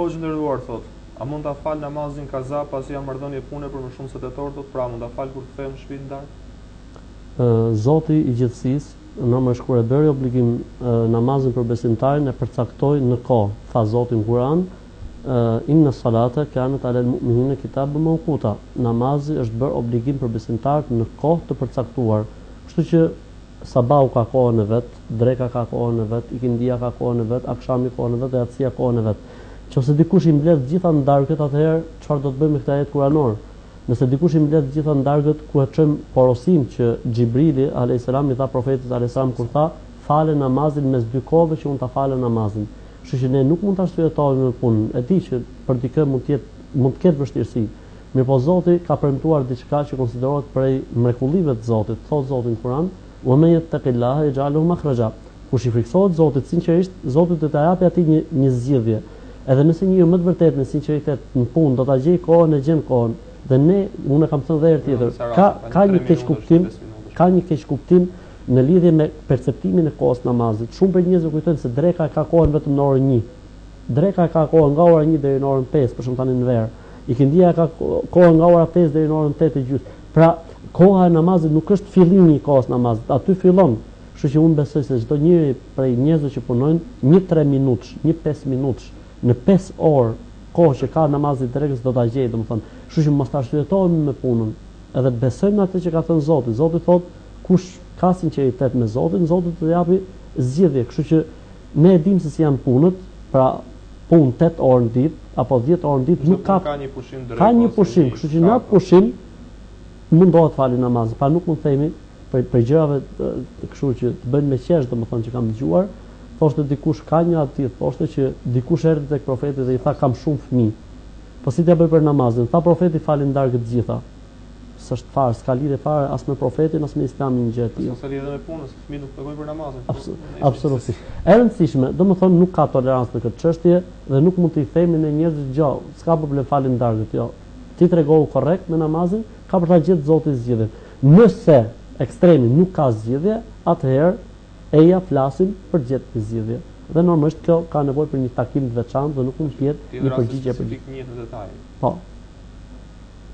Hoxhë i nderuar thotë, a mund ta fal namazin kaza pasi jam në marrëdhënie pune për më shumë se tetë orë thotë, pra a mund ta fal kur kthehem në shtëpi në darkë? Zoti i gjithësisë në mënyrë kur e bëri obligim namazin për besimtarin e përcaktoi në kohë, tha Zoti në Kur'an, Inna s-salate kanat alel mu'minine kitaben mawquta, namazi është bërë obligim për besimtarët në kohë të përcaktuar, kështu që Sabahu ka kohën e vet, dreka ka kohën e vet, ikindia ka kohën e vet, akshami kohën e vet dhe jacia kohën e vet. Nëse dikush i mbledh të gjitha në darkë atëherë çfarë do të bëjmë me këtë ajet kuranor? Nëse dikush i mbledh të gjitha në darkë ku e çojmë porosinë që Xhibrili, alejhi selam, i dha Profetit, alejhi selam, kur tha, Fale namazin mes dy kohëve që unë ta fala namazin. Kështu që ne nuk mund të arsyetohemi me punën. E di që për dikë mund të jetë mund të ketë vështirësi. Mirëpo Zoti ka premtuar diçka që konsiderohet prej mrekullive të Zotit, thotë Zoti në Kur'an, Wa men yattaqillaha yaj'al lehu makhraja, Kush i frikësohet Zotit sinqerisht, Zoti do t'i japi atij një një zgjidhje. Edhe nëse njeriu me të vërtetë me sinqeritet në punë do ta gjejë kohën e gjen kohën. Dhe ne, unë e kam thënë dhe herë tjetër, ka ka një keqkuptim, ka një keqkuptim në lidhje me perceptimin e kohës namazit. Shumë prej njerëzve kujtojnë se dreka e ka kohën vetëm në orën një. Dreka e ka kohën nga ora një deri në orën pesë, për shembull tani në verë. Ikindija ka kohë nga ora 5 deri në orën 8 e gjysmë. Pra, koha e namazit nuk është fillimi i kohës namazit, aty fillon. Kështu që unë besoj se çdo njëri prej njerëzve që punojnë, një 3 minutësh, një 5 minutësh, në 5 orë kohë që ka namazi i drekës do ta gjejë, domethënë. Kështu që mos të arsyetohemi me punën, edhe të besojmë atë që ka thënë Zoti. Zoti thotë, kush ka sinqeritet me Zotin, Zoti do t'i japi zgjidhje. Kështu që Ne e dimë se si janë punët, pra punë tetë orë në ditë apo dhjetë orë në ditë nuk ka ka një pushim dreke ka një pushim, kështu që në atë pushim mundohet të falë namazin, pra nuk mund të themi prej prej gjërave kështu që të bëjnë me qesh domethënë që kam dëgjuar, thoshte dikush ka një hadith, thoshte që dikush erdhi tek profeti dhe i tha kam shumë fëmijë. Po si t'ia bëj për namazin? Tha profeti fali në darkë të gjitha. S'është fare, s'ka lidhje fare as me profetin, as me islamin një gjë e tillë. S'ka lidhje edhe me punën, se fëmijët nuk pengojnë për namazin. Absolutisht. E rëndësishme, domethënë nuk ka tolerancë në këtë çështje dhe nuk mund t'i themi ne njerëzve jo, s'ka problem fali në darkë, jo. Ti tregohu korrekt me namazin, ka për ta gjetë Zoti zgjidhjen. Nëse ekstremi nuk ka zgjidhje, atëherë eja flasim për të gjetë një zgjidhje. Dhe normalisht kjo ka nevojë për një takim të veçantë dhe nuk mund të jetë një përgjigje për të gjithë. Po.